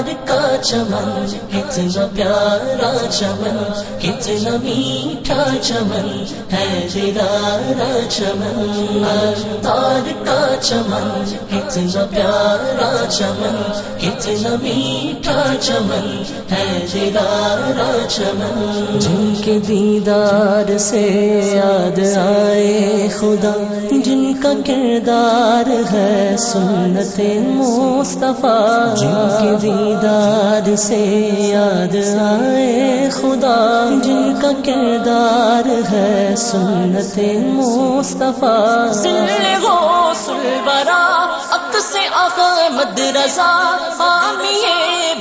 تار کا چمن، کتنا پیارا چمن، کتنا میٹھا چمن، ہے جیرا چمن تار کا چمن، کتنا پیارا چمن، کتنا میٹھا چمن، ہے جیرا چمن۔ جن کے دیدار سے یاد آئے خدا، جن کا کردار ہے سنت مصطفیٰ۔ جن کے دیدار سے یاد آئے خدا، جن کا کردار ہے سنت مصطفیٰ۔ ہو سلورا اب سے احمد رضا۔ حامی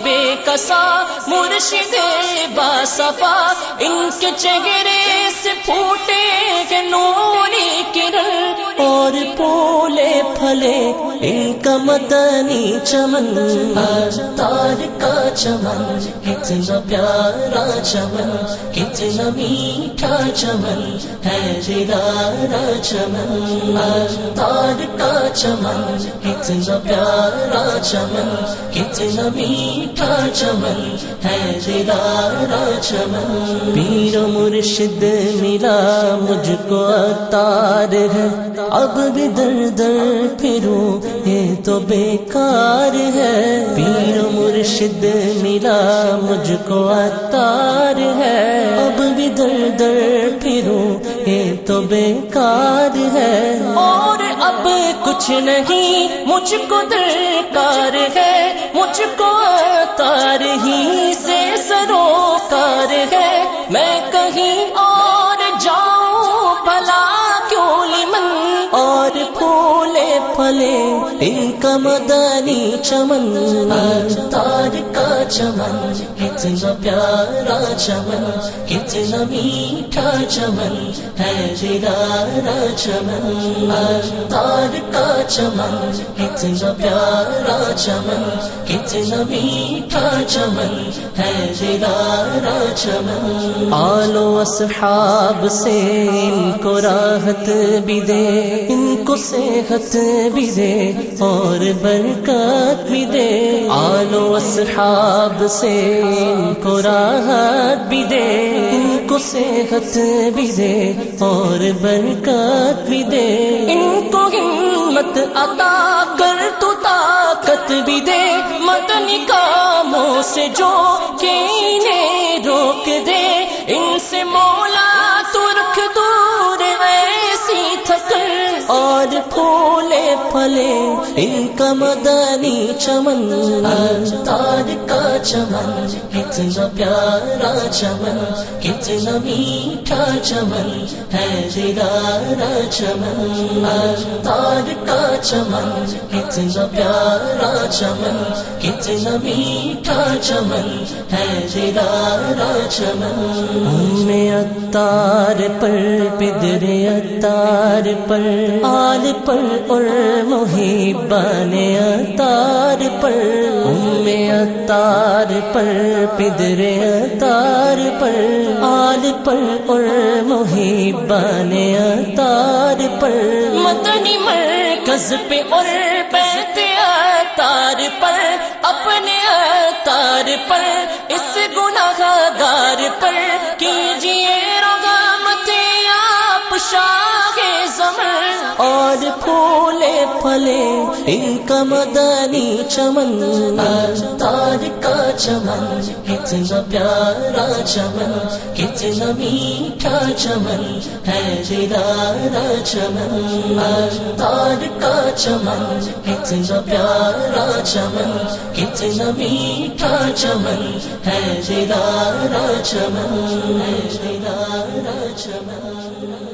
بے کسا، مرشد باصفا۔ ان کے چہرے سے پھوٹے کے نوری کرن۔ اور پھولے پھلے ان کا مدنی چمن۔ تار کا چمن، کتنا پیارا چمن، کتنا میٹھا چمن، ہے جیرا چمن۔ تار کا چمن، کتنا پیارا چمن، کتنا میٹھا چمن، ہے جیرا چمن۔ پیر مرشد ملا مجھ کو تار ہے۔ اب بھی در در پھروں، یہ تو بیکار ہے۔ پیر مرشد ملا مجھ کو اتار ہے۔ اب بھی در در پھروں، یہ تو بیکار ہے۔ اور اب کچھ نہیں، مجھ کو درکار ہے۔ مجھ کو تار ہی سے پھلے ان کا مدنی چمن تار کا چمن، کتنا پیارا چمن، کتنا میٹھا چمن، ہے جیرا چمن تار کا چمن، کتنا پیارا چمن، کتنا میٹھا چمن، ہے جیرا چمن۔ آلو اصحاب سے ان کو راحت بھی دے، ان کو صحت بھی دے اور برکت بھی دے۔ آلو اصحاب سے ان کو راحت بھی دے۔ ان کو صحت بھی دے اور برکت بھی دے۔ ان کو ہمت عطا کر تو طاقت بھی دے۔ مدنی کاموں سے جو کینے روک دے۔ ان سے مولا اور پھولے پھلے ان کا مدنی چمن تار کا چمن، کتنا پیارا چمن، کتنا میٹھا چمن، ہے جیرا چمن تار کا چمن، کتنا پیارا چمن، کتنا میٹھا چمن، ہے جیرا چمن۔ میں اتار پر پدر اتار پر آ آل پر اور محبان اتار پر، ام اتار پر، پدر اتار پر، آل پر اور محبان اتار پر مدنی مرکز پہ اور بیت اتار پر، اپنے اتار پر، اس گناہ دار پر اور پھولے پھلے ان کا مدنی چمن تار کا چمن، کتنا پیارا چمن، کتنا میٹھا چمن، ہے جیرا چمن تار کا چمن، کتنا پیارا چمن، کتنا میٹھا چمن، ہے جیرا چمن، ہے جیرا چمن۔